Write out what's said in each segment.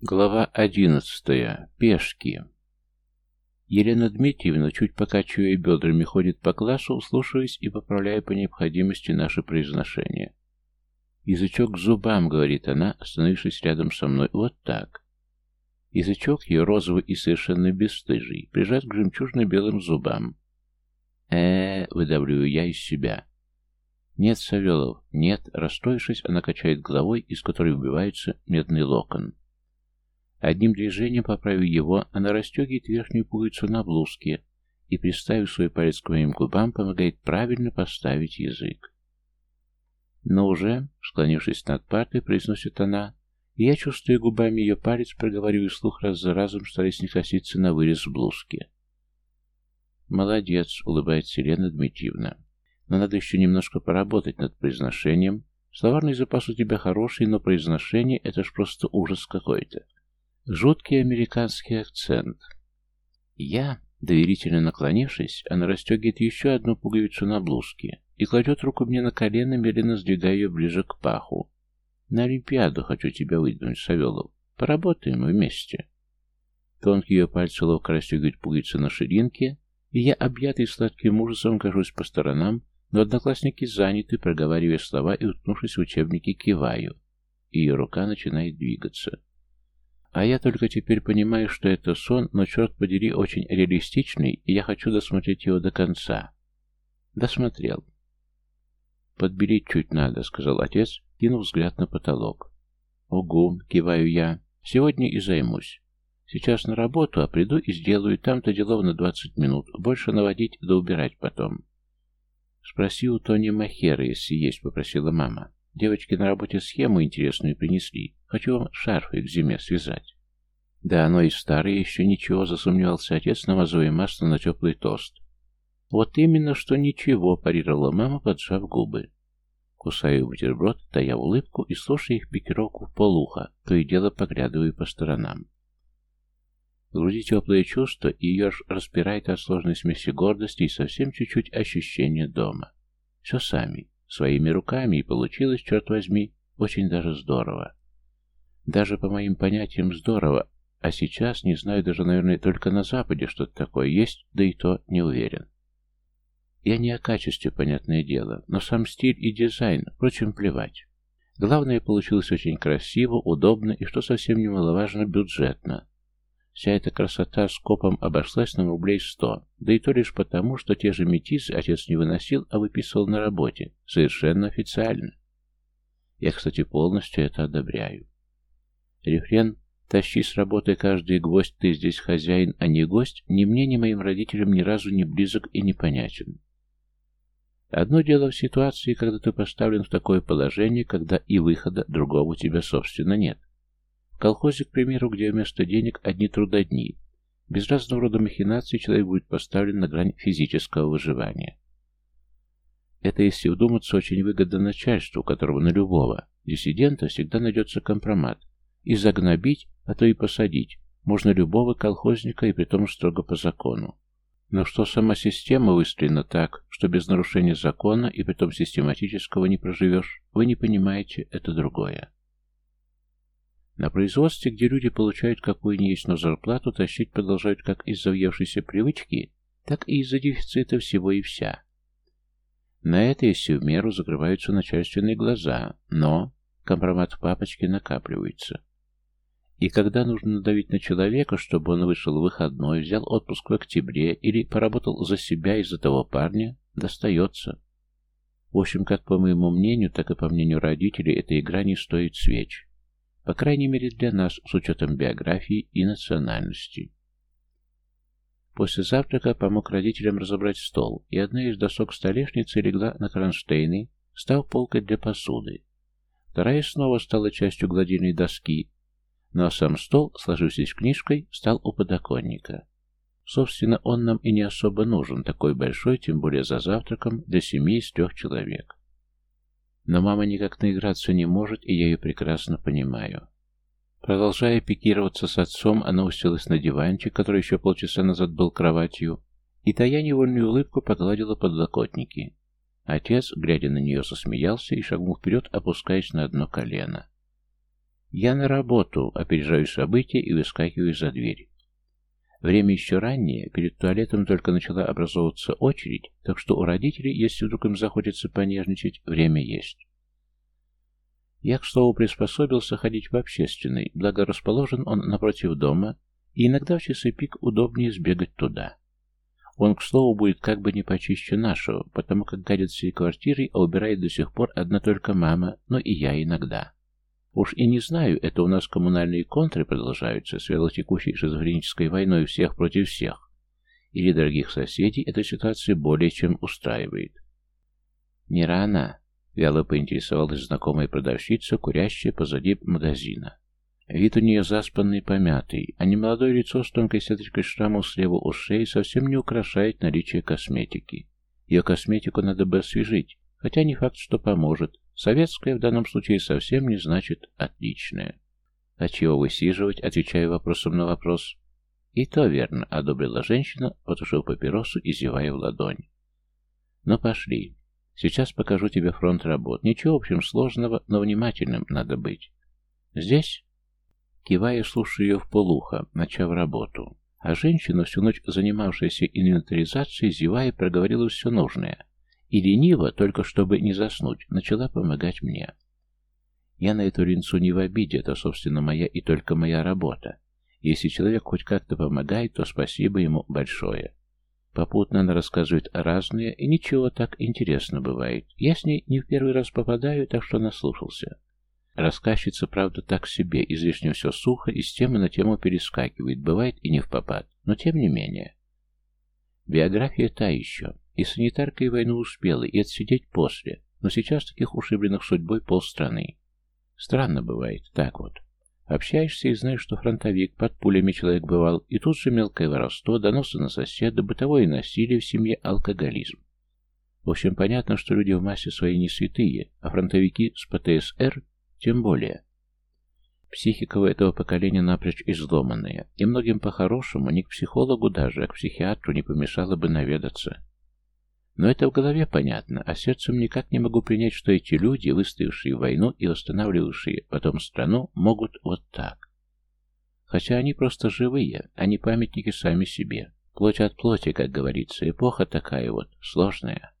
Глава одиннадцатая. Пешки. Елена Дмитриевна, чуть покачивая бедрами, ходит по классу, слушаясь и поправляя по необходимости наше произношение. «Язычок к зубам», — говорит она, остановившись рядом со мной. «Вот так». Язычок ее розовый и совершенно бесстыжий, прижат к жемчужно-белым зубам. э, -э выдавливаю я из себя. «Нет, Савелов, нет», — расстроившись, она качает головой, из которой выбивается медный локон. Одним движением, поправив его, она расстегивает верхнюю пуговицу на блузке и, приставив свой палец к моим губам, помогает правильно поставить язык. Но уже, склонившись над партой, произносит она, и я, чувствуя губами ее палец, проговариваю слух раз за разом, стараясь не коситься на вырез блузки. «Молодец», — улыбается Елена Дмитриевна. «Но надо еще немножко поработать над произношением. Словарный запас у тебя хороший, но произношение — это ж просто ужас какой-то. Жуткий американский акцент. Я, доверительно наклонившись, она расстегивает еще одну пуговицу на блузке и кладет руку мне на колено, медленно сдвигая ее ближе к паху. На Олимпиаду хочу тебя выдвинуть, Савелов. Поработаем вместе. Тонкие ее пальцы ловко расстегивают пуговицы на ширинке, и я, объятый сладким ужасом, кажусь по сторонам, но одноклассники заняты, проговаривая слова и, уткнувшись в учебники, киваю. Ее рука начинает двигаться. А я только теперь понимаю, что это сон, но, черт подери, очень реалистичный, и я хочу досмотреть его до конца. Досмотрел. «Подбелить чуть надо», — сказал отец, кинув взгляд на потолок. «Угу», — киваю я, — «сегодня и займусь. Сейчас на работу, а приду и сделаю там-то делов на двадцать минут, больше наводить да убирать потом». «Спроси у Тони Махера, если есть», — попросила мама. «Девочки на работе схему интересную принесли. Хочу вам шарфы к зиме связать. Да, оно и старое, еще ничего, засомневался отец, намазывая масло на теплый тост. Вот именно, что ничего, парировала мама, поджав губы. Кусаю бутерброд, тая улыбку и слушая их пикировку в полуха, то и дело поглядываю по сторонам. В теплое чувство, и ее аж распирает от сложной смеси гордости и совсем чуть-чуть ощущения дома. Все сами, своими руками, и получилось, черт возьми, очень даже здорово. Даже по моим понятиям здорово, а сейчас не знаю даже, наверное, только на Западе что-то такое есть, да и то не уверен. Я не о качестве, понятное дело, но сам стиль и дизайн, впрочем, плевать. Главное, получилось очень красиво, удобно и, что совсем немаловажно, бюджетно. Вся эта красота с копом обошлась нам рублей сто, да и то лишь потому, что те же метизы отец не выносил, а выписывал на работе, совершенно официально. Я, кстати, полностью это одобряю. Рефрен «Тащи с работы каждый гвоздь, ты здесь хозяин, а не гость» ни мне, ни моим родителям ни разу не близок и непонятен. Одно дело в ситуации, когда ты поставлен в такое положение, когда и выхода другого у тебя, собственно, нет. Колхозе, к примеру, где вместо денег одни трудодни, без разного рода махинаций человек будет поставлен на грань физического выживания. Это, если вдуматься, очень выгодно начальству, которого на любого диссидента всегда найдется компромат, и загнобить, а то и посадить можно любого колхозника и притом строго по закону. Но что сама система выстроена так, что без нарушения закона и притом систематического не проживешь, вы не понимаете, это другое. На производстве, где люди получают какую ни есть, но зарплату тащить продолжают как из-за въевшейся привычки, так и из-за дефицита всего и вся. На это, если в меру, закрываются начальственные глаза, но компромат в папочке накапливается. И когда нужно надавить на человека, чтобы он вышел в выходной, взял отпуск в октябре или поработал за себя из-за того парня, достается. В общем, как по моему мнению, так и по мнению родителей, эта игра не стоит свеч. По крайней мере для нас, с учетом биографии и национальности. После завтрака помог родителям разобрать стол, и одна из досок столешницы легла на кронштейны, став полкой для посуды. Вторая снова стала частью гладильной доски, ну а сам стол, сложившись книжкой, стал у подоконника. Собственно, он нам и не особо нужен, такой большой, тем более за завтраком, для семьи из трех человек. Но мама никак наиграться не может, и я ее прекрасно понимаю. Продолжая пикироваться с отцом, она уселась на диванчик, который еще полчаса назад был кроватью, и тая невольную улыбку погладила подлокотники. Отец, глядя на нее, засмеялся и шагнул вперед, опускаясь на одно колено. Я на работу, опережаю события и выскакиваю за дверь. Время еще раннее, перед туалетом только начала образовываться очередь, так что у родителей, если вдруг им захочется понежничать, время есть. Я, к слову, приспособился ходить в общественный, благо расположен он напротив дома, и иногда в часы пик удобнее сбегать туда. Он, к слову, будет как бы не почище нашего, потому как гадит всей квартирой, а убирает до сих пор одна только мама, но и я иногда. Уж и не знаю, это у нас коммунальные контры продолжаются с велотекущей шизофренической войной всех против всех. Или дорогих соседей эта ситуация более чем устраивает. Не рано, вяло поинтересовалась знакомая продавщица, курящая позади магазина. Вид у нее заспанный, помятый, а немолодое лицо с тонкой сеточкой шрамов слева у шеи совсем не украшает наличие косметики. Ее косметику надо бы освежить, хотя не факт, что поможет, Советское в данном случае совсем не значит «отличное». А чего высиживать, отвечая вопросом на вопрос? И то верно, одобрила женщина, потушив папиросу и зевая в ладонь. Ну пошли. Сейчас покажу тебе фронт работ. Ничего, в общем, сложного, но внимательным надо быть. Здесь? Кивая, слушаю ее в полухо, начав работу. А женщина, всю ночь занимавшаяся инвентаризацией, зевая, проговорила все нужное и лениво, только чтобы не заснуть, начала помогать мне. Я на эту линцу не в обиде, это, собственно, моя и только моя работа. Если человек хоть как-то помогает, то спасибо ему большое. Попутно она рассказывает разные, и ничего так интересно бывает. Я с ней не в первый раз попадаю, так что наслушался. Рассказчица, правда, так себе, излишне все сухо, и с темы на тему перескакивает, бывает и не в попад, но тем не менее. Биография та еще. И санитаркой войну успела, и отсидеть после, но сейчас таких ушибленных судьбой полстраны. Странно бывает, так вот. Общаешься и знаешь, что фронтовик, под пулями человек бывал, и тут же мелкое воровство, доносы на соседа, бытовое насилие в семье, алкоголизм. В общем, понятно, что люди в массе своей не святые, а фронтовики с ПТСР тем более. Психика у этого поколения напрочь изломанная, и многим по-хорошему, ни к психологу даже, а к психиатру не помешало бы наведаться. Но это в голове понятно, а сердцем никак не могу принять, что эти люди, выстоявшие войну и восстанавливавшие потом страну, могут вот так. Хотя они просто живые, они памятники сами себе. Плоть от плоти, как говорится, эпоха такая вот, сложная.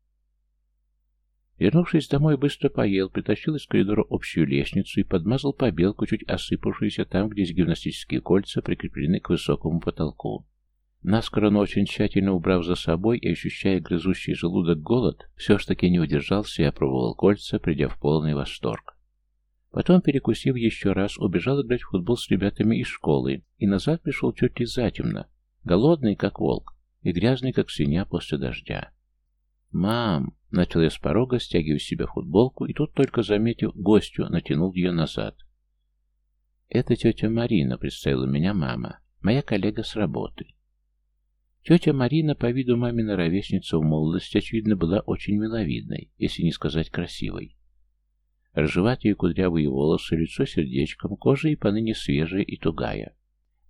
Вернувшись домой, быстро поел, притащил из коридора общую лестницу и подмазал побелку, чуть осыпавшуюся там, где гимнастические кольца прикреплены к высокому потолку. Наскоро, но очень тщательно убрав за собой и ощущая грызущий желудок голод, все ж таки не удержался и опробовал кольца, придя в полный восторг. Потом, перекусив еще раз, убежал играть в футбол с ребятами из школы и назад пришел чуть ли затемно, голодный, как волк, и грязный, как свинья после дождя. «Мам!» — начал я с порога, стягивая себе футболку, и тут, только заметив гостю, натянул ее назад. «Это тетя Марина», — представила меня мама, моя коллега с работы. Тетя Марина, по виду мамина ровесница в молодости, очевидно, была очень миловидной, если не сказать красивой. Ржеватые кудрявые волосы, лицо сердечком, кожа и поныне свежая и тугая.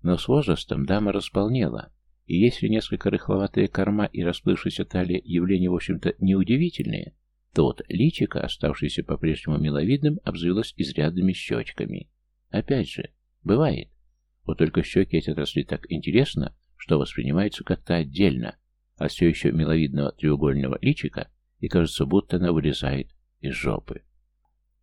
Но с возрастом дама располнела, и если несколько рыхловатая корма и расплывшаяся талия явления, в общем-то, неудивительные, то вот личико, оставшееся по-прежнему миловидным, обзавелось изрядными щечками. Опять же, бывает. Вот только щеки эти отросли так интересно, что воспринимается как-то отдельно, а все еще миловидного треугольного личика, и кажется, будто она вылезает из жопы.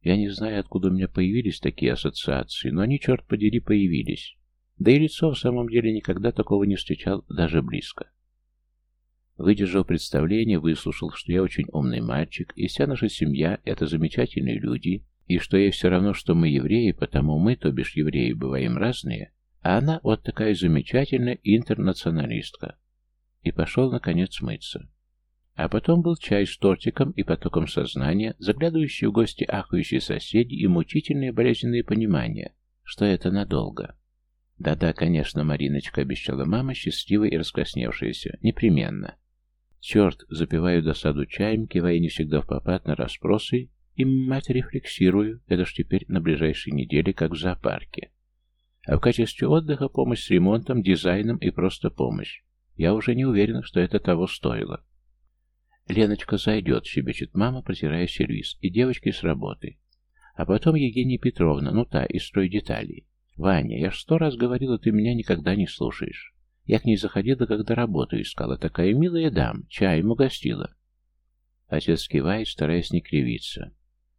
Я не знаю, откуда у меня появились такие ассоциации, но они, черт подери, появились. Да и лицо в самом деле никогда такого не встречал даже близко. Выдержав представление, выслушал, что я очень умный мальчик, и вся наша семья — это замечательные люди, и что ей все равно, что мы евреи, потому мы, то бишь евреи, бываем разные, а она вот такая замечательная интернационалистка. И пошел, наконец, мыться. А потом был чай с тортиком и потоком сознания, заглядывающие в гости ахающие соседи и мучительное болезненное понимание, что это надолго. Да-да, конечно, Мариночка, обещала мама, счастливая и раскрасневшаяся. Непременно. Черт, запиваю досаду чаем, кивая не всегда в попад на расспросы, и мать рефлексирую, это ж теперь на ближайшей неделе, как в зоопарке. А в качестве отдыха помощь с ремонтом, дизайном и просто помощь. Я уже не уверен, что это того стоило. «Леночка зайдет», — щебечет мама, протирая сервиз, и девочки с работы. А потом Евгения Петровна, ну та, из стройдеталей. «Ваня, я ж сто раз говорила, ты меня никогда не слушаешь. Я к ней заходила, когда работу искала. Такая милая дам, чай ему гостила». Отец кивает, стараясь не кривиться.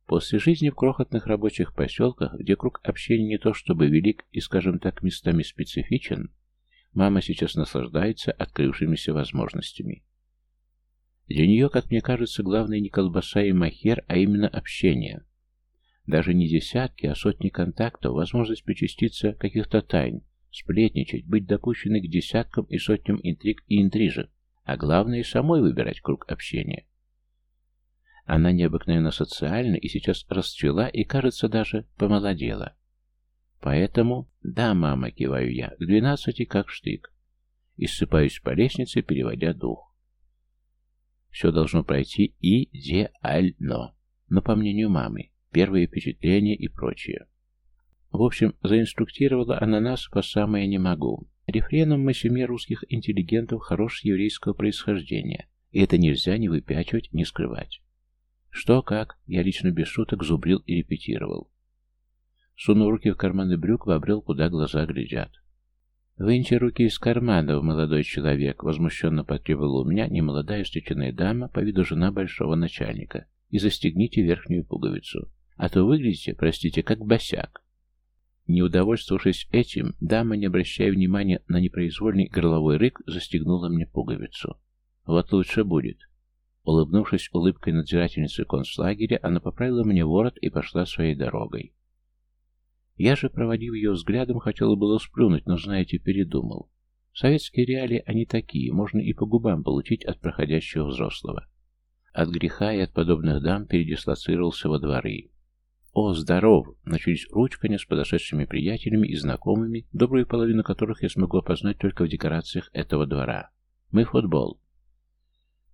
После жизни в крохотных рабочих поселках, где круг общения не то чтобы велик и, скажем так, местами специфичен, мама сейчас наслаждается открывшимися возможностями. Для нее, как мне кажется, главное не колбаса и махер, а именно общение. Даже не десятки, а сотни контактов, возможность причаститься каких-то тайн, сплетничать, быть допущенной к десяткам и сотням интриг и интрижек, а главное, самой выбирать круг общения. Она необыкновенно социальна и сейчас расцвела и, кажется, даже помолодела. Поэтому, да, мама, киваю я, к двенадцати как штык. И ссыпаюсь по лестнице, переводя дух. Все должно пройти идеально, но по мнению мамы первые впечатления и прочее. В общем, заинструктировала она нас по самое не могу. Рефреном мы семья русских интеллигентов хорошего еврейского происхождения, и это нельзя ни выпячивать, ни скрывать. Что, как, я лично без шуток зубрил и репетировал. Сунув руки в карманы брюк, вобрел, куда глаза глядят. «Выньте руки из карманов, молодой человек!» — возмущенно потребовала у меня немолодая встреченная дама, по виду жена большого начальника. «И застегните верхнюю пуговицу. А то выглядите, простите, как босяк. Не удовольствовавшись этим, дама, не обращая внимания на непроизвольный горловой рык, застегнула мне пуговицу. Вот лучше будет. Улыбнувшись улыбкой надзирательницы концлагеря, она поправила мне ворот и пошла своей дорогой. Я же, проводив ее взглядом, хотела было сплюнуть, но, знаете, передумал. Советские реалии, они такие, можно и по губам получить от проходящего взрослого. От греха и от подобных дам передислоцировался во дворы. «О, здоров!» Начались ручкания с подошедшими приятелями и знакомыми, добрую половину которых я смогу опознать только в декорациях этого двора. «Мы футбол».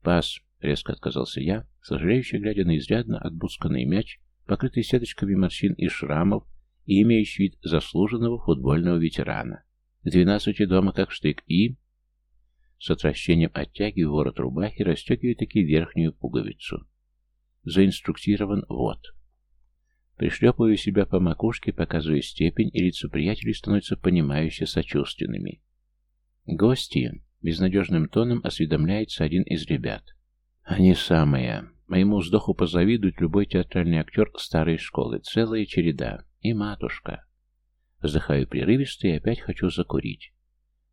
«Пас», — резко отказался я, сожалеющий, глядя на изрядно отбусканный мяч, покрытый сеточками морщин и шрамов и имеющий вид заслуженного футбольного ветерана. Двенадцати дома как штык и... С отвращением оттягивая ворот рубахи, расстегивая таки верхнюю пуговицу. Заинструктирован вот. Пришлепываю себя по макушке, показывая степень, и лица приятелей становятся понимающе сочувственными. «Гости!» — безнадежным тоном осведомляется один из ребят. «Они самые. Моему вздоху позавидует любой театральный актер старой школы. Целая череда. И матушка». Вздыхаю прерывисто и опять хочу закурить.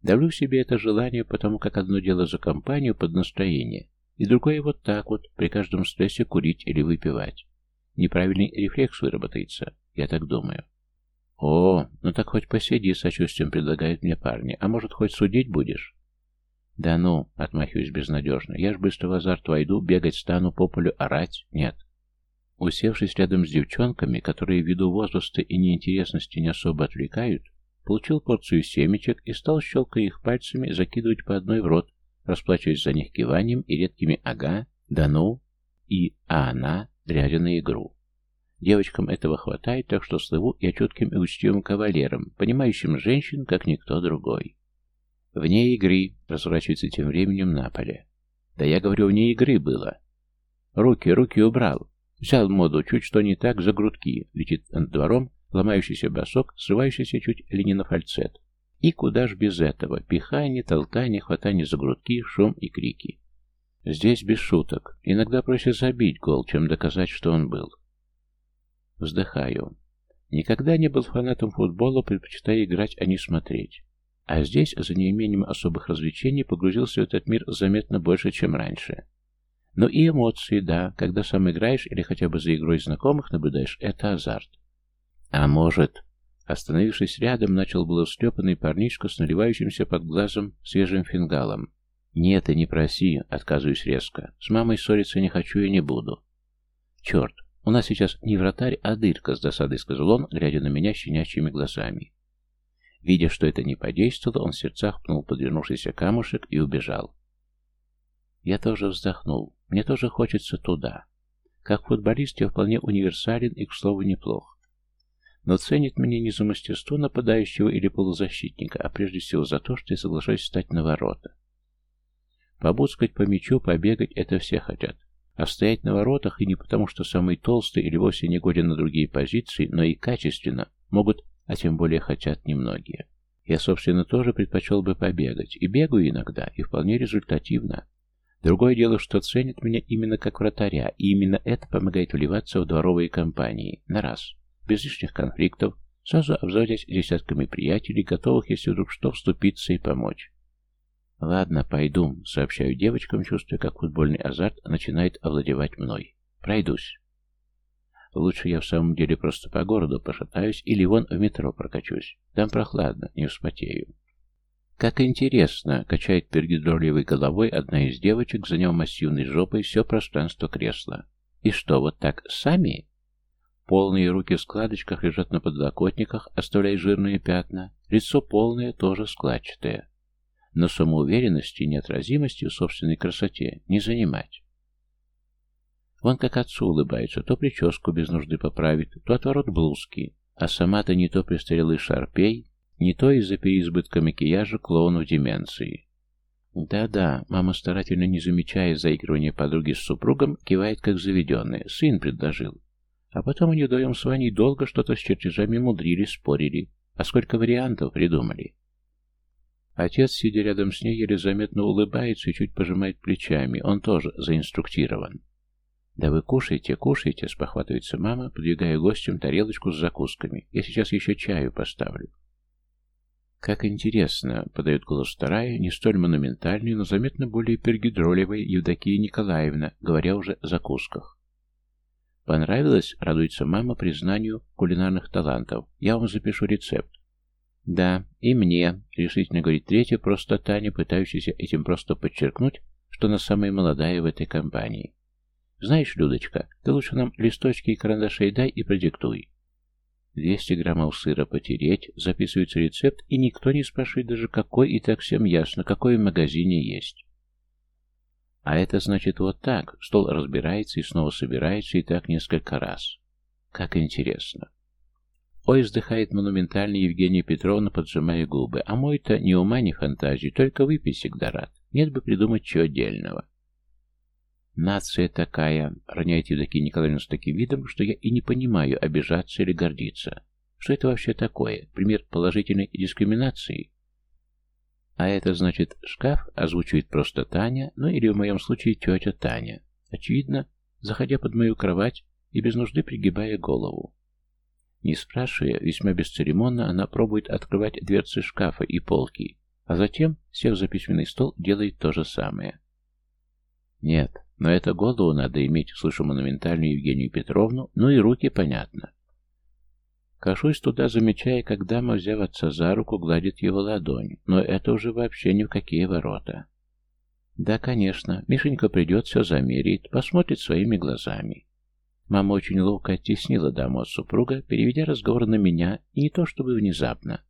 Давлю себе это желание, потому как одно дело за компанию под настроение, и другое вот так вот, при каждом стрессе курить или выпивать. Неправильный рефлекс выработается, я так думаю. О, ну так хоть посиди, сочувствием предлагают мне парни. А может, хоть судить будешь? Да ну, отмахиваюсь безнадежно. Я ж быстро в азарт войду, бегать стану, по полю орать. Нет. Усевшись рядом с девчонками, которые ввиду возраста и неинтересности не особо отвлекают, получил порцию семечек и стал, щелкая их пальцами, закидывать по одной в рот, расплачиваясь за них киванием и редкими «ага», «да ну» и «а она», глядя на игру. Девочкам этого хватает, так что слыву я чутким и учтивым кавалером, понимающим женщин, как никто другой. Вне игры разворачивается тем временем на поле. Да я говорю, вне игры было. Руки, руки убрал. Взял моду, чуть что не так, за грудки. Летит над двором, ломающийся босок, срывающийся чуть ли не на фальцет. И куда ж без этого? Пихание, толкание, хватание за грудки, шум и крики. Здесь без шуток. Иногда проще забить гол, чем доказать, что он был. Вздыхаю. Никогда не был фанатом футбола, предпочитая играть, а не смотреть. А здесь, за неимением особых развлечений, погрузился в этот мир заметно больше, чем раньше. Но и эмоции, да, когда сам играешь или хотя бы за игрой знакомых наблюдаешь, это азарт. А может... Остановившись рядом, начал было встрепанный парнишка с наливающимся под глазом свежим фингалом. «Нет, и не проси», — отказываюсь резко. «С мамой ссориться не хочу и не буду». «Черт, у нас сейчас не вратарь, а дырка», — с досадой сказал он, глядя на меня щенячьими глазами. Видя, что это не подействовало, он в сердцах пнул подвернувшийся камушек и убежал. Я тоже вздохнул. Мне тоже хочется туда. Как футболист я вполне универсален и, к слову, неплох. Но ценит меня не за мастерство нападающего или полузащитника, а прежде всего за то, что я соглашаюсь стать на ворота. Побудскать по мячу, побегать — это все хотят. А стоять на воротах и не потому, что самый толстый или вовсе не на другие позиции, но и качественно могут, а тем более хотят немногие. Я, собственно, тоже предпочел бы побегать. И бегаю иногда, и вполне результативно. Другое дело, что ценят меня именно как вратаря, и именно это помогает вливаться в дворовые компании. На раз. Без лишних конфликтов, сразу обзаводясь десятками приятелей, готовых, если вдруг что, вступиться и помочь. «Ладно, пойду», — сообщаю девочкам, чувствуя, как футбольный азарт начинает овладевать мной. «Пройдусь». Лучше я в самом деле просто по городу пошатаюсь или вон в метро прокачусь. Там прохладно, не вспотею. «Как интересно!» — качает пергидролевой головой одна из девочек, заняв массивной жопой все пространство кресла. «И что, вот так сами?» Полные руки в складочках лежат на подлокотниках, оставляя жирные пятна. Лицо полное, тоже складчатое. Но самоуверенности и неотразимости в собственной красоте не занимать. Он как отцу улыбается, то прическу без нужды поправит, то отворот блузки, а сама-то не то престарелый шарпей, не то из-за переизбытка макияжа клоуну деменции. Да-да, мама, старательно не замечая заигрывания подруги с супругом, кивает как заведенная. Сын предложил. А потом они вдвоем с Ваней долго что-то с чертежами мудрили, спорили. А сколько вариантов придумали. Отец, сидя рядом с ней, еле заметно улыбается и чуть пожимает плечами. Он тоже заинструктирован. «Да вы кушайте, кушайте», — спохватывается мама, подвигая гостям тарелочку с закусками. «Я сейчас еще чаю поставлю». «Как интересно», — подает голос вторая, не столь монументальная, но заметно более пергидролевая Евдокия Николаевна, говоря уже о закусках. «Понравилось?» — радуется мама признанию кулинарных талантов. «Я вам запишу рецепт». «Да, и мне», — решительно говорит третья, просто Таня, пытающаяся этим просто подчеркнуть, что она самая молодая в этой компании. «Знаешь, Людочка, ты лучше нам листочки и карандаши дай и продиктуй. 200 граммов сыра потереть, записывается рецепт, и никто не спрашивает даже какой, и так всем ясно, какой в магазине есть. А это значит вот так, стол разбирается и снова собирается, и так несколько раз. Как интересно. Ой, вздыхает монументально Евгения Петровна, поджимая губы. А мой-то ни ума, ни фантазии, только выпить всегда рад. Нет бы придумать чего отдельного. «Нация такая», — роняет Евдокия Николаевна с таким видом, что я и не понимаю, обижаться или гордиться. Что это вообще такое? Пример положительной дискриминации? А это значит шкаф, озвучивает просто Таня, ну или в моем случае тетя Таня. Очевидно, заходя под мою кровать и без нужды пригибая голову. Не спрашивая, весьма бесцеремонно она пробует открывать дверцы шкафа и полки, а затем, сев за письменный стол, делает то же самое. Нет, но это голову надо иметь, слышу монументальную Евгению Петровну, ну и руки, понятно. Кашусь туда, замечая, как дама, взяв отца за руку, гладит его ладонь, но это уже вообще ни в какие ворота. Да, конечно, Мишенька придет, все замерит, посмотрит своими глазами. Мама очень ловко оттеснила даму от супруга, переведя разговор на меня, и не то чтобы внезапно,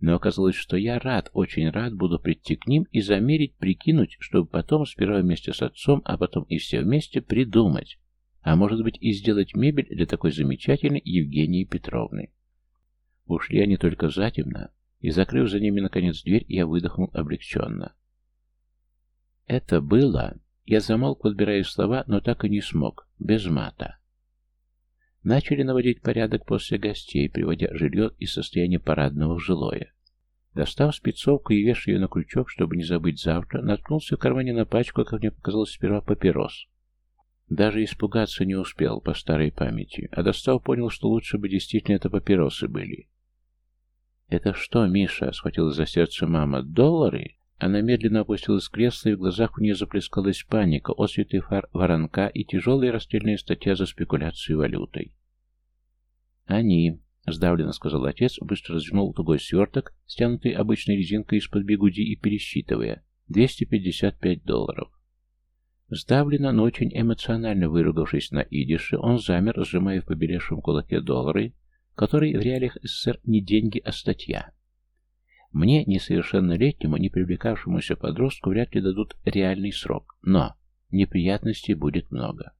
но оказалось, что я рад, очень рад буду прийти к ним и замерить, прикинуть, чтобы потом сперва вместе с отцом, а потом и все вместе придумать, а может быть и сделать мебель для такой замечательной Евгении Петровны. Ушли они только затемно, и, закрыв за ними, наконец, дверь, я выдохнул облегченно. Это было... Я замолк, подбирая слова, но так и не смог, без мата. Начали наводить порядок после гостей, приводя жилье из состояния парадного в жилое. Достав спецовку и вешая ее на крючок, чтобы не забыть завтра, наткнулся в кармане на пачку, как мне показалось сперва, папирос. Даже испугаться не успел по старой памяти, а достав, понял, что лучше бы действительно это папиросы были. «Это что, Миша?» — схватила за сердце мама. «Доллары?» Она медленно опустилась в кресло, и в глазах у нее заплескалась паника, осветы фар воронка и тяжелая расстрельная статья за спекуляцию валютой. «Они», — сдавленно сказал отец, быстро развернул тугой сверток, стянутый обычной резинкой из-под бигуди и пересчитывая. «255 долларов». Сдавленно, но очень эмоционально выругавшись на идише, он замер, сжимая в побелевшем кулаке доллары, которые в реалиях СССР не деньги, а статья. Мне, несовершеннолетнему, не привлекавшемуся подростку, вряд ли дадут реальный срок, но неприятностей будет много.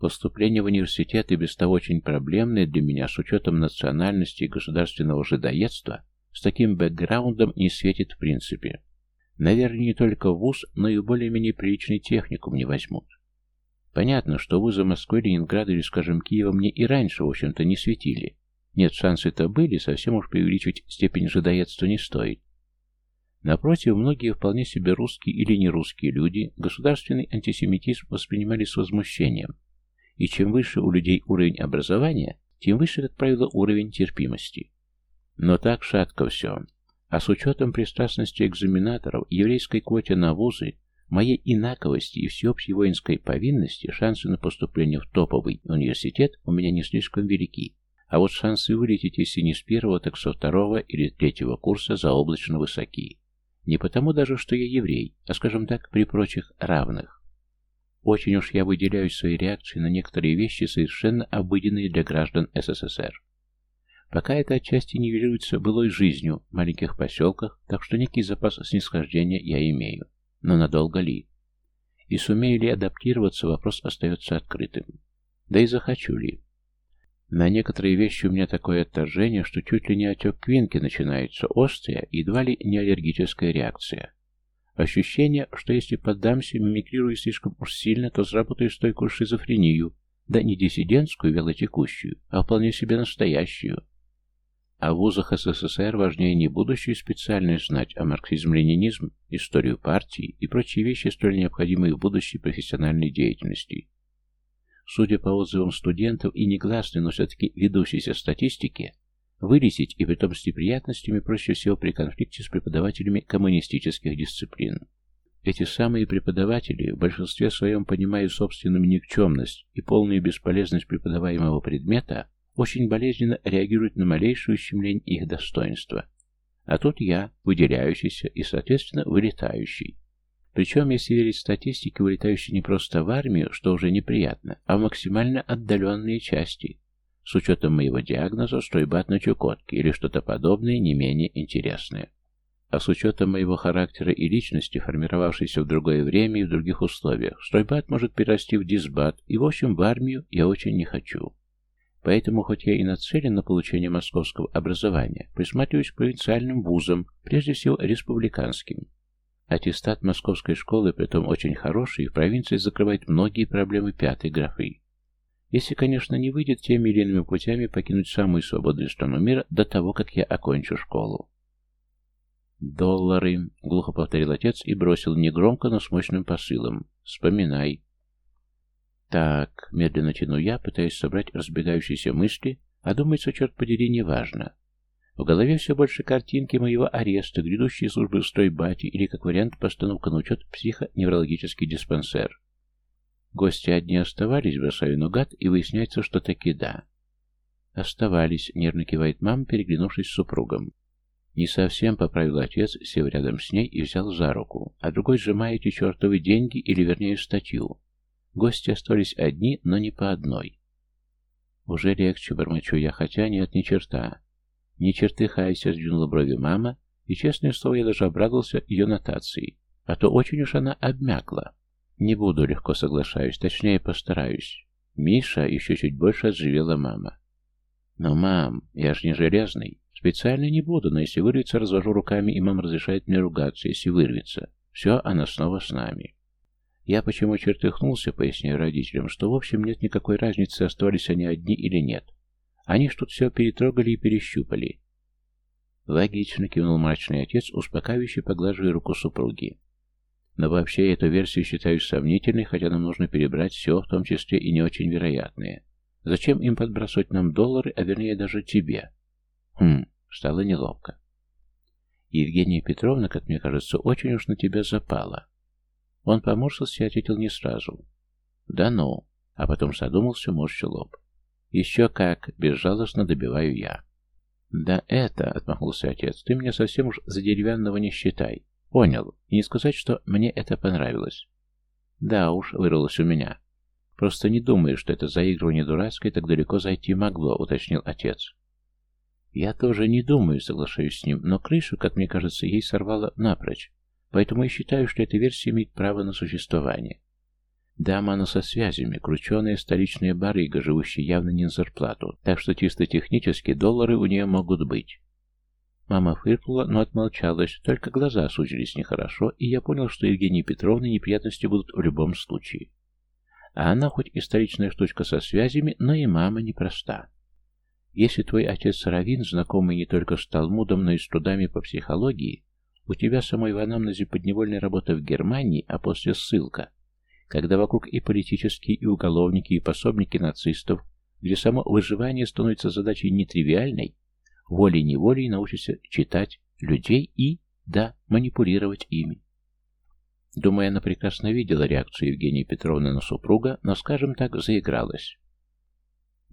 Поступление в университет и без того очень проблемное для меня с учетом национальности и государственного жидоедства с таким бэкграундом не светит в принципе. Наверное, не только ВУЗ, но и более-менее приличный техникум не возьмут. Понятно, что вузы Москвы, Ленинграда или, скажем, Киева мне и раньше, в общем-то, не светили. Нет, шансы-то были, совсем уж преувеличивать степень жидоедства не стоит. Напротив, многие вполне себе русские или нерусские люди государственный антисемитизм воспринимали с возмущением. И чем выше у людей уровень образования, тем выше, как правило, уровень терпимости. Но так шатко все. А с учетом пристрастности экзаменаторов, еврейской квоте на вузы, моей инаковости и всеобщей воинской повинности, шансы на поступление в топовый университет у меня не слишком велики. А вот шансы вылететь, если не с первого, так со второго или третьего курса заоблачно высоки. Не потому даже, что я еврей, а, скажем так, при прочих равных. Очень уж я выделяюсь своей реакцией на некоторые вещи, совершенно обыденные для граждан СССР. Пока это отчасти нивелируется былой жизнью в маленьких поселках, так что некий запас снисхождения я имею. Но надолго ли? И сумею ли адаптироваться, вопрос остается открытым. Да и захочу ли. На некоторые вещи у меня такое отторжение, что чуть ли не отек квинки начинается, острая, едва ли не аллергическая реакция. Ощущение, что если поддамся, мимикрирую слишком уж сильно, то заработаю стойкую шизофрению, да не диссидентскую, велотекущую, а вполне себе настоящую. А в вузах СССР важнее не будущую специальность знать, а марксизм-ленинизм, историю партии и прочие вещи, столь необходимые в будущей профессиональной деятельности. Судя по отзывам студентов и негласной, но все-таки ведущейся статистике, вылететь и притом с неприятностями проще всего при конфликте с преподавателями коммунистических дисциплин. Эти самые преподаватели в большинстве своем понимают собственную никчемность и полную бесполезность преподаваемого предмета, очень болезненно реагируют на малейшее ущемление их достоинства. А тут я, выделяющийся и, соответственно, вылетающий. Причем, если верить статистике, вылетающий не просто в армию, что уже неприятно, а в максимально отдаленные части, с учетом моего диагноза стройбат на Чукотке или что-то подобное не менее интересное. А с учетом моего характера и личности, формировавшейся в другое время и в других условиях, стройбат может перерасти в дисбат, и в общем в армию я очень не хочу. Поэтому, хоть я и нацелен на получение московского образования, присматриваюсь к провинциальным вузам, прежде всего республиканским, Аттестат московской школы, притом очень хороший, в провинции закрывает многие проблемы пятой графы. Если, конечно, не выйдет теми или иными путями покинуть самую свободную страну мира до того, как я окончу школу. «Доллары», — глухо повторил отец и бросил негромко, но с мощным посылом. «Вспоминай». «Так», — медленно тяну я, пытаясь собрать разбегающиеся мысли, а думается, черт подери, неважно. В голове все больше картинки моего ареста, грядущей службы в стройбате или, как вариант, постановка на учет психоневрологический диспансер. Гости одни оставались, бросаю наугад, и выясняется, что таки да. Оставались, нервно кивает мама, переглянувшись с супругом. Не совсем поправил отец, сев рядом с ней и взял за руку, а другой сжимая эти чертовы деньги, или вернее статью. Гости остались одни, но не по одной. Уже легче, бормочу я, хотя нет ни черта. «Ни чертыхайся», — сдвинула брови мама, и, честное слово, я даже обрадовался ее нотации, а то очень уж она обмякла. «Не буду, легко соглашаюсь, точнее постараюсь». Миша еще чуть больше отживела мама. «Но, мам, я ж не железный. Специально не буду, но если вырвется, развожу руками, и мама разрешает мне ругаться, если вырвется. Все, она снова с нами». Я почему чертыхнулся, поясняю родителям, что в общем нет никакой разницы, оставались они одни или нет. Они ж тут все перетрогали и перещупали. Логично, кивнул мрачный отец, успокаивающе поглаживая руку супруги. Но вообще эту версию считаю сомнительной, хотя нам нужно перебрать все, в том числе и не очень вероятные. Зачем им подбрасывать нам доллары, а вернее даже тебе? Хм, стало неловко. Евгения Петровна, как мне кажется, очень уж на тебя запала. Он поморщился и ответил не сразу. Да ну, а потом задумался, морщил лоб. «Еще как!» — безжалостно добиваю я. «Да это!» — отмахнулся отец. «Ты меня совсем уж за деревянного не считай. Понял. И не сказать, что мне это понравилось». «Да уж», — вырвалось у меня. «Просто не думаю, что это заигрывание дурацкое так далеко зайти могло», — уточнил отец. «Я тоже не думаю, соглашаюсь с ним, но крышу, как мне кажется, ей сорвало напрочь. Поэтому я считаю, что эта версия имеет право на существование. Дама она со связями, крученая столичная барыга, живущая явно не на зарплату, так что чисто технически доллары у нее могут быть. Мама фыркнула, но отмолчалась, только глаза сузились нехорошо, и я понял, что Евгении Петровне неприятности будут в любом случае. А она хоть и столичная штучка со связями, но и мама непроста. Если твой отец Равин, знакомый не только с Талмудом, но и с трудами по психологии, у тебя самой в анамнезе подневольная работа в Германии, а после ссылка, когда вокруг и политические, и уголовники, и пособники нацистов, где само выживание становится задачей нетривиальной, волей-неволей научишься читать людей и, да, манипулировать ими. Думаю, она прекрасно видела реакцию Евгении Петровны на супруга, но, скажем так, заигралась.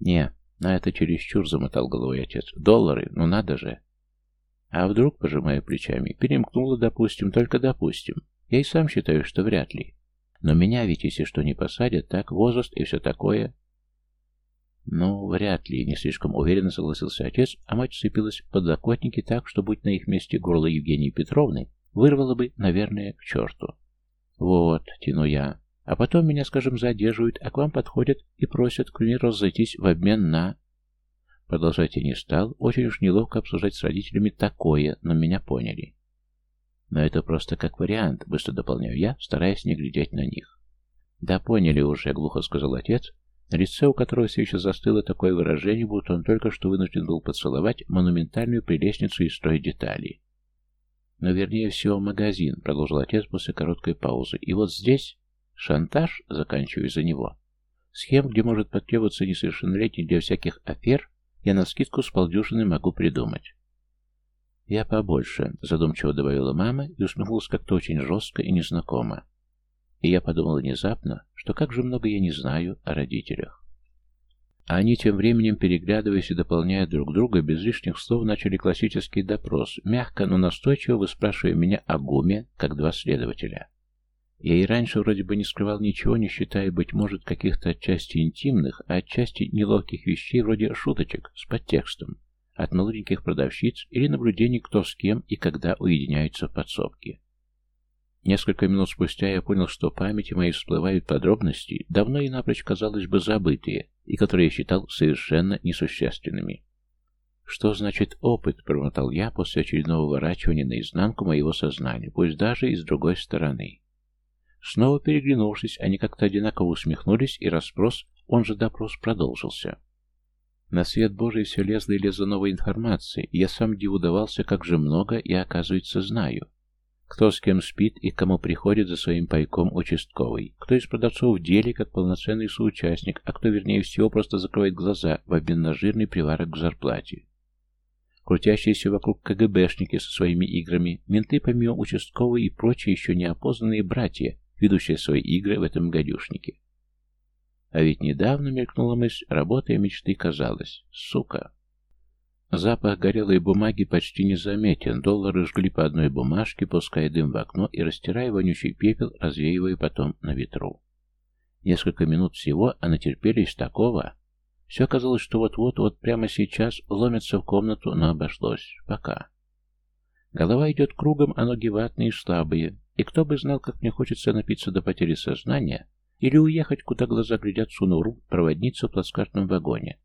«Не, на это чересчур», — замотал головой отец. «Доллары, ну надо же». А вдруг, пожимая плечами, перемкнула, допустим, только допустим. Я и сам считаю, что вряд ли. Но меня ведь, если что, не посадят, так, возраст и все такое. Ну, вряд ли, не слишком уверенно согласился отец, а мать вцепилась в подлокотники так, что, будь на их месте горло Евгении Петровны, вырвало бы, наверное, к черту. Вот, тяну я. А потом меня, скажем, задерживают, а к вам подходят и просят, к примеру, разойтись в обмен на... Продолжать я не стал, очень уж неловко обсуждать с родителями такое, но меня поняли. Но это просто как вариант, быстро дополняю я, стараясь не глядеть на них. Да поняли уже, глухо сказал отец, на лице у которого все еще застыло такое выражение, будто он только что вынужден был поцеловать монументальную прелестницу из строй деталей. Но вернее всего магазин, продолжил отец после короткой паузы. И вот здесь шантаж, заканчиваю за него. Схем, где может потребоваться несовершеннолетний для всяких афер, я на скидку с полдюжины могу придумать. «Я побольше», — задумчиво добавила мама и усмехнулась как-то очень жестко и незнакомо. И я подумал внезапно, что как же много я не знаю о родителях. А они тем временем, переглядываясь и дополняя друг друга, без лишних слов начали классический допрос, мягко, но настойчиво выспрашивая меня о гуме, как два следователя. Я и раньше вроде бы не скрывал ничего, не считая, быть может, каких-то отчасти интимных, а отчасти неловких вещей вроде шуточек с подтекстом от молоденьких продавщиц или наблюдений, кто с кем и когда уединяются в подсобке. Несколько минут спустя я понял, что памяти моей всплывают подробности, давно и напрочь, казалось бы, забытые, и которые я считал совершенно несущественными. «Что значит опыт?» — промотал я после очередного выворачивания наизнанку моего сознания, пусть даже и с другой стороны. Снова переглянувшись, они как-то одинаково усмехнулись, и расспрос, он же допрос, продолжился. На свет Божий все лезла и лезла новая информация, и я сам диву давался, как же много я, оказывается, знаю. Кто с кем спит и кому приходит за своим пайком участковый. Кто из продавцов в деле как полноценный соучастник, а кто, вернее всего, просто закрывает глаза в обмен на жирный приварок к зарплате. Крутящиеся вокруг КГБшники со своими играми, менты помимо участкового и прочие еще неопознанные братья, ведущие свои игры в этом гадюшнике. А ведь недавно мелькнула мысль, работая мечты казалось. Сука! Запах горелой бумаги почти незаметен. Доллары жгли по одной бумажке, пуская дым в окно и растирая вонючий пепел, развеивая потом на ветру. Несколько минут всего, а натерпелись такого. Все казалось, что вот-вот, вот прямо сейчас ломятся в комнату, но обошлось. Пока. Голова идет кругом, а ноги ватные и слабые. И кто бы знал, как мне хочется напиться до потери сознания или уехать, куда глаза глядят, сунув проводницу в плацкартном вагоне.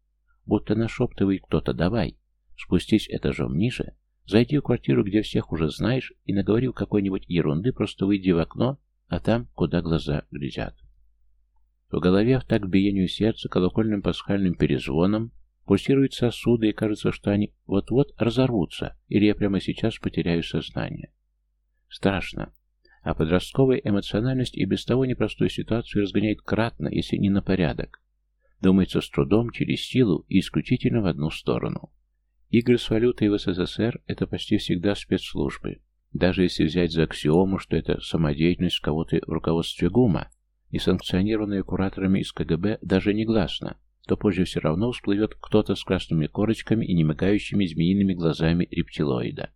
Будто нашептывает кто-то «давай». Спустись этажом ниже, зайди в квартиру, где всех уже знаешь, и наговорил какой-нибудь ерунды, просто выйди в окно, а там, куда глаза глядят. В голове в так биению сердца колокольным пасхальным перезвоном пульсируют сосуды, и кажется, что они вот-вот разорвутся, или я прямо сейчас потеряю сознание. Страшно. А подростковая эмоциональность и без того непростую ситуацию разгоняет кратно, если не на порядок. Думается с трудом, через силу и исключительно в одну сторону. Игры с валютой в СССР – это почти всегда спецслужбы. Даже если взять за аксиому, что это самодеятельность кого-то в руководстве ГУМа, и санкционированная кураторами из КГБ даже негласно, то позже все равно всплывет кто-то с красными корочками и немигающими змеиными глазами рептилоида.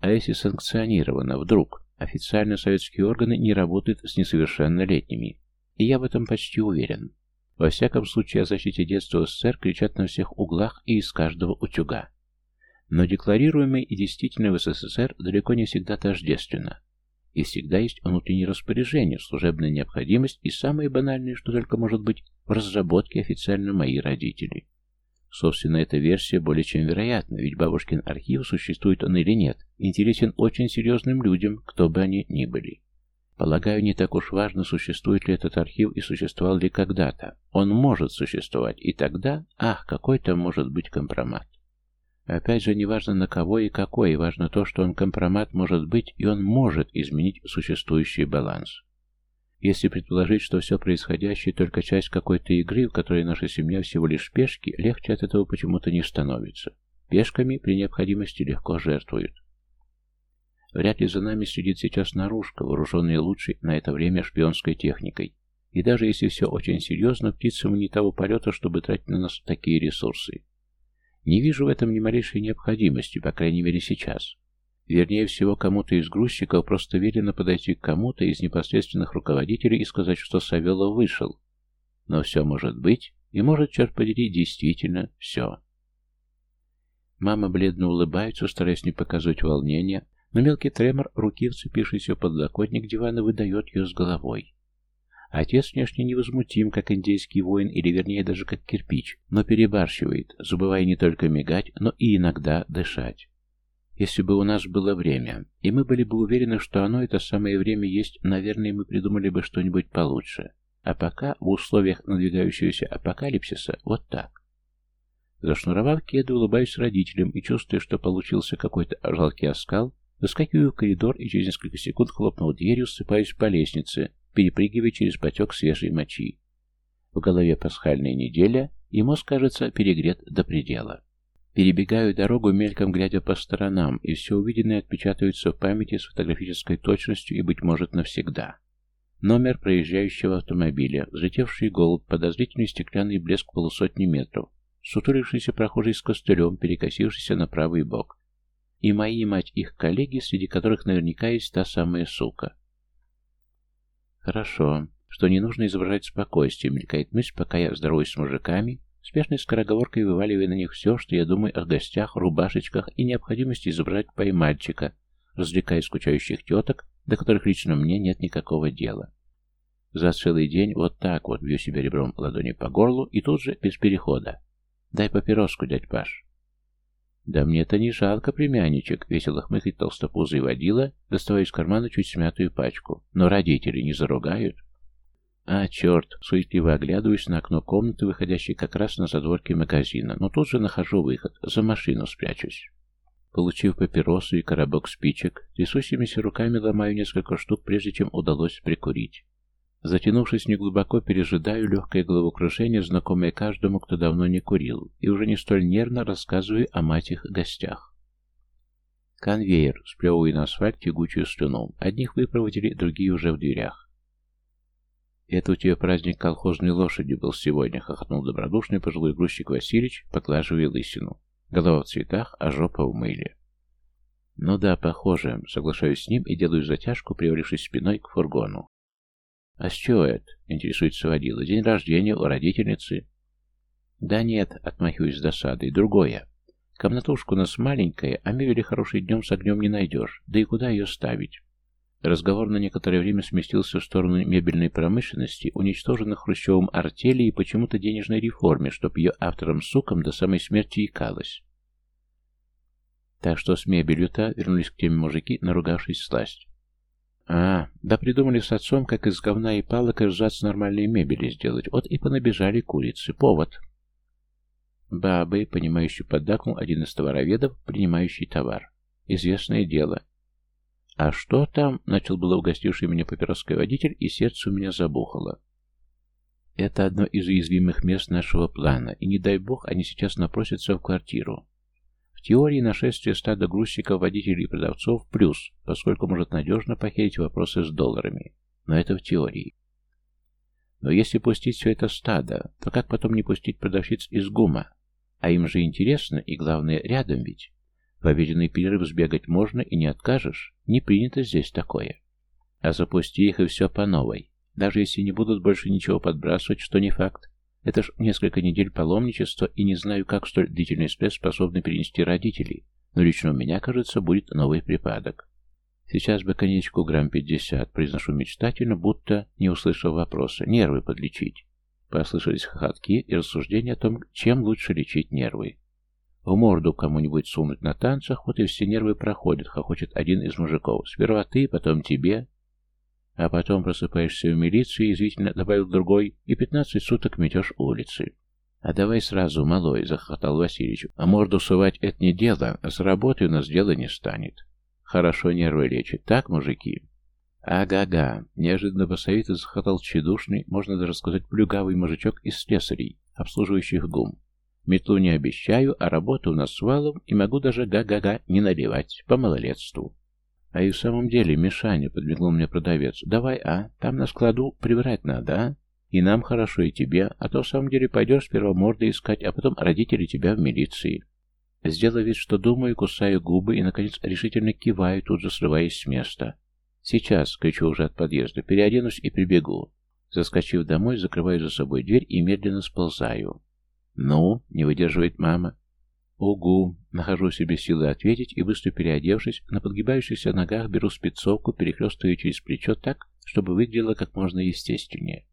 А если санкционировано вдруг, официально советские органы не работают с несовершеннолетними. И я в этом почти уверен. Во всяком случае, о защите детства СССР кричат на всех углах и из каждого утюга. Но декларируемое и действительно в СССР далеко не всегда тождественно. И всегда есть внутреннее распоряжение, служебная необходимость и самое банальное, что только может быть, в разработке официально мои родители. Собственно, эта версия более чем вероятна, ведь бабушкин архив, существует он или нет, интересен очень серьезным людям, кто бы они ни были. Полагаю, не так уж важно, существует ли этот архив и существовал ли когда-то. Он может существовать, и тогда, ах, какой там может быть компромат. Опять же, не важно на кого и какой, важно то, что он компромат может быть, и он может изменить существующий баланс. Если предположить, что все происходящее только часть какой-то игры, в которой наша семья всего лишь пешки, легче от этого почему-то не становится. Пешками при необходимости легко жертвуют. Вряд ли за нами следит сейчас наружка, вооруженная лучшей на это время шпионской техникой. И даже если все очень серьезно, птицам не того полета, чтобы тратить на нас такие ресурсы. Не вижу в этом ни малейшей необходимости, по крайней мере сейчас. Вернее всего, кому-то из грузчиков просто велено подойти к кому-то из непосредственных руководителей и сказать, что Савелов вышел. Но все может быть, и может, черт подери, действительно все. Мама бледно улыбается, стараясь не показывать волнения, но мелкий тремор руки, вцепившийся в подлокотник дивана, выдает ее с головой. Отец внешне невозмутим, как индейский воин, или вернее даже как кирпич, но перебарщивает, забывая не только мигать, но и иногда дышать. Если бы у нас было время, и мы были бы уверены, что оно, это самое время есть, наверное, мы придумали бы что-нибудь получше. А пока, в условиях надвигающегося апокалипсиса, вот так. Зашнуровав кеды, улыбаюсь родителям и, чувствуя, что получился какой-то жалкий оскал, Выскакиваю в коридор и через несколько секунд, хлопнув дверью, ссыпаюсь по лестнице, перепрыгивая через потек свежей мочи. В голове пасхальная неделя, и мозг, кажется, перегрет до предела. Перебегаю дорогу, мельком глядя по сторонам, и все увиденное отпечатывается в памяти с фотографической точностью и, быть может, навсегда. Номер проезжающего автомобиля, взлетевший голубь, подозрительный стеклянный блеск полусотни метров, сутулившийся прохожий с костылем, перекосившийся на правый бок, и мои, мать, их коллеги, среди которых наверняка есть та самая сука. Хорошо, что не нужно изображать спокойствие, мелькает мысль, пока я здороваюсь с мужиками, спешной скороговоркой вываливая на них все, что я думаю о гостях, рубашечках и необходимости изображать поймальчика, развлекая скучающих теток, до которых лично мне нет никакого дела. За целый день вот так вот бью себя ребром ладони по горлу и тут же, без перехода. «Дай папироску, дядь Паш». «Да мне это не жалко, племянничек», — весело хмыкает толстопузый водила, доставая из кармана чуть смятую пачку. «Но родители не заругают?» «А, черт!» — суетливо оглядываюсь на окно комнаты, выходящей как раз на задворке магазина, но тут же нахожу выход, за машину спрячусь. Получив папиросу и коробок спичек, трясущимися руками ломаю несколько штук, прежде чем удалось прикурить. Затянувшись неглубоко, пережидаю легкое головокружение, знакомое каждому, кто давно не курил, и уже не столь нервно рассказываю о матих гостях. Конвейер, сплевывая на асфальт тягучую слюну. Одних выпроводили, другие уже в дверях. «Это у тебя праздник колхозной лошади был сегодня», — хохотнул добродушный пожилой грузчик Васильевич, поглаживая лысину. Голова в цветах, а жопа в мыле. «Ну да, похоже», — соглашаюсь с ним и делаю затяжку, привалившись спиной к фургону. «А с чего это?» — интересуется водила. «День рождения у родительницы». «Да нет», — отмахиваюсь с досадой, — «другое. Комнатушка у нас маленькая, а мебели хорошей днем с огнем не найдешь. Да и куда ее ставить?» Разговор на некоторое время сместился в сторону мебельной промышленности, уничтоженных Хрущевым артели и почему-то денежной реформе, чтоб ее автором-сукам до самой смерти икалось. Так что с мебелью-то вернулись к теме мужики, наругавшись сласть. А, да придумали с отцом, как из говна и палок и ржац нормальные мебели сделать. Вот и понабежали курицы. Повод. Бабы, понимающий поддакнул один из товароведов, принимающий товар. Известное дело. А что там? Начал было угостивший меня папиросской водитель, и сердце у меня забухало. Это одно из уязвимых мест нашего плана, и не дай бог они сейчас напросятся в квартиру. В теории нашествие стада грузчиков, водителей и продавцов – плюс, поскольку может надежно похерить вопросы с долларами. Но это в теории. Но если пустить все это стадо, то как потом не пустить продавщиц из ГУМа? А им же интересно, и главное, рядом ведь. В обеденный перерыв сбегать можно и не откажешь. Не принято здесь такое. А запусти их и все по новой. Даже если не будут больше ничего подбрасывать, что не факт, это ж несколько недель паломничества, и не знаю, как столь длительный стресс способны перенести родители, но лично у меня, кажется, будет новый припадок. Сейчас бы конечку грамм пятьдесят, произношу мечтательно, будто не услышав вопроса. Нервы подлечить. Послышались хохотки и рассуждения о том, чем лучше лечить нервы. В морду кому-нибудь сунуть на танцах, вот и все нервы проходят, хохочет один из мужиков. Сперва ты, потом тебе. А потом просыпаешься в милиции, извительно добавил другой, и пятнадцать суток метешь улицы. «А давай сразу, малой», — захохотал Васильевич. «А морду сувать — это не дело, с работой у нас дело не станет». «Хорошо нервы лечит. Так, мужики?» «Ага-га», — неожиданно басовито захотал тщедушный, можно даже сказать, плюгавый мужичок из слесарей, обслуживающих гум. «Метлу не обещаю, а работа у нас с валом, и могу даже га-га-га не наливать, по малолетству». «А и в самом деле, Мишаня», — подмигнул мне продавец, — «давай, а, там на складу приврать надо, а? И нам хорошо, и тебе, а то в самом деле пойдешь сперва морды искать, а потом родители тебя в милиции». Сделав вид, что думаю, кусаю губы и, наконец, решительно киваю, тут же срываясь с места. «Сейчас», — кричу уже от подъезда, — «переоденусь и прибегу». Заскочив домой, закрываю за собой дверь и медленно сползаю. «Ну?» — не выдерживает мама. «Угу!» — нахожу себе силы ответить и, быстро переодевшись, на подгибающихся ногах беру спецовку, перехлестываю через плечо так, чтобы выглядело как можно естественнее.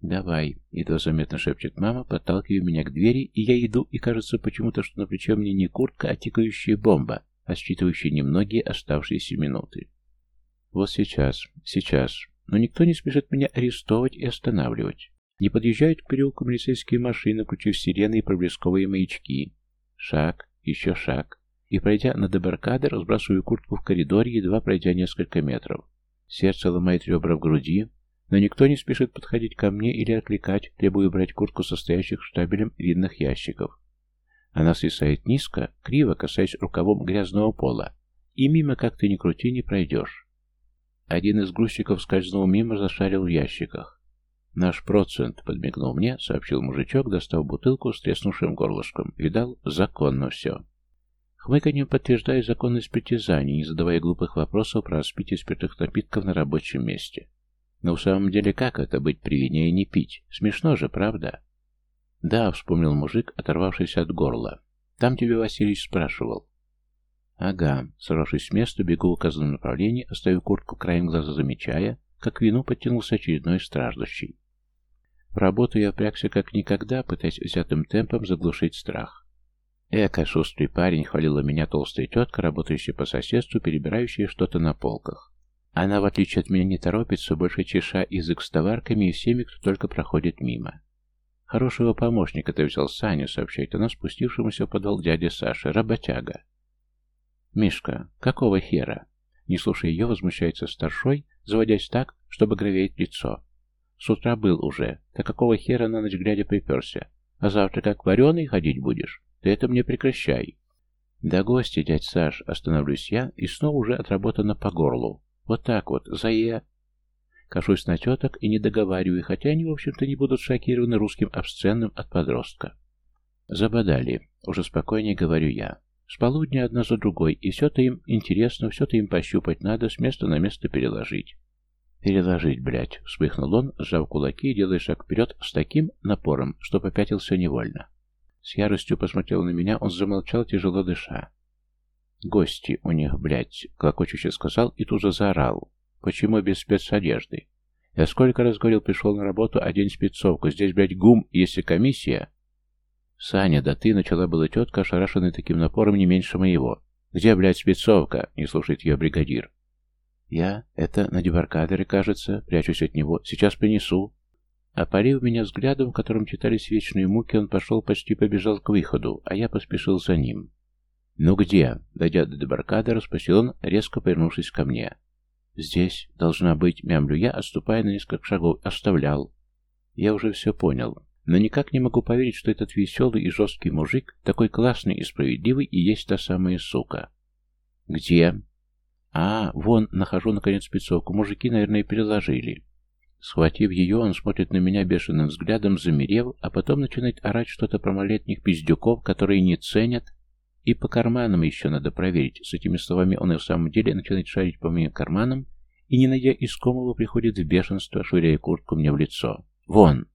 «Давай», — едва заметно шепчет мама, подталкивая меня к двери, и я иду, и кажется почему-то, что на плече мне не куртка, а тикающая бомба, отсчитывающая немногие оставшиеся минуты. Вот сейчас, сейчас. Но никто не спешит меня арестовывать и останавливать. Не подъезжают к переулку милицейские машины, включив сирены и проблесковые маячки. Шаг, еще шаг. И, пройдя на дебаркадер, сбрасываю куртку в коридоре, едва пройдя несколько метров. Сердце ломает ребра в груди, но никто не спешит подходить ко мне или откликать, требуя брать куртку состоящих штабелем винных ящиков. Она свисает низко, криво касаясь рукавом грязного пола, и мимо, как ты ни крути, не пройдешь. Один из грузчиков скользнул мимо, зашарил в ящиках. «Наш процент», — подмигнул мне, сообщил мужичок, достав бутылку с треснувшим горлышком. Видал, законно все. Хмыканьем подтверждаю законность притязаний, не задавая глупых вопросов про распитие спиртных напитков на рабочем месте. Но в самом деле как это быть при вине и не пить? Смешно же, правда? Да, вспомнил мужик, оторвавшийся от горла. Там тебе Васильевич спрашивал. Ага, сорвавшись с места, бегу в указанном направлении, оставив куртку краем глаза замечая, как вину подтянулся очередной страждущий. В работу я впрягся как никогда, пытаясь взятым темпом заглушить страх. Эка, шустрый парень, хвалила меня толстая тетка, работающая по соседству, перебирающая что-то на полках. Она, в отличие от меня, не торопится, больше чеша язык с товарками и всеми, кто только проходит мимо. Хорошего помощника ты взял Саню, сообщает она спустившемуся в подвал дяде Саши, работяга. «Мишка, какого хера?» Не слушая ее, возмущается старшой, заводясь так, чтобы гровеет лицо. «С утра был уже. Так какого хера на ночь глядя приперся? А завтра как вареный ходить будешь? Ты это мне прекращай». «Да гости, дядь Саш», остановлюсь я, и снова уже отработано по горлу. Вот так вот, за е... Кашусь на теток и не договариваю, хотя они, в общем-то, не будут шокированы русским обсценным от подростка. Забодали. Уже спокойнее говорю я. С полудня одна за другой, и все-то им интересно, все-то им пощупать надо, с места на место переложить. «Переложить, блядь!» — вспыхнул он, сжав кулаки и делая шаг вперед с таким напором, что попятился невольно. С яростью посмотрел на меня, он замолчал, тяжело дыша. «Гости у них, блядь!» — клокочуще сказал и тут же заорал. «Почему без спецодежды? Я сколько раз говорил, пришел на работу, одень спецовку. Здесь, блядь, гум, если комиссия...» «Саня, да ты!» — начала была тетка, ошарашенная таким напором не меньше моего. «Где, блядь, спецовка?» — не слушает ее бригадир. «Я? Это на дебаркадере, кажется. Прячусь от него. Сейчас принесу». Опалив меня взглядом, в котором читались вечные муки, он пошел, почти побежал к выходу, а я поспешил за ним. «Ну где?» — дойдя до дебаркадера, спросил он, резко повернувшись ко мне. «Здесь. Должна быть», — мямлю я, отступая на несколько шагов. «Оставлял». Я уже все понял. Но никак не могу поверить, что этот веселый и жесткий мужик, такой классный и справедливый, и есть та самая сука. Где? А, вон, нахожу наконец спецовку. Мужики, наверное, переложили. Схватив ее, он смотрит на меня бешеным взглядом, замерев, а потом начинает орать что-то про малолетних пиздюков, которые не ценят. И по карманам еще надо проверить. С этими словами он и в самом деле начинает шарить по моим карманам, и, не найдя искомого, приходит в бешенство, швыряя куртку мне в лицо. «Вон!»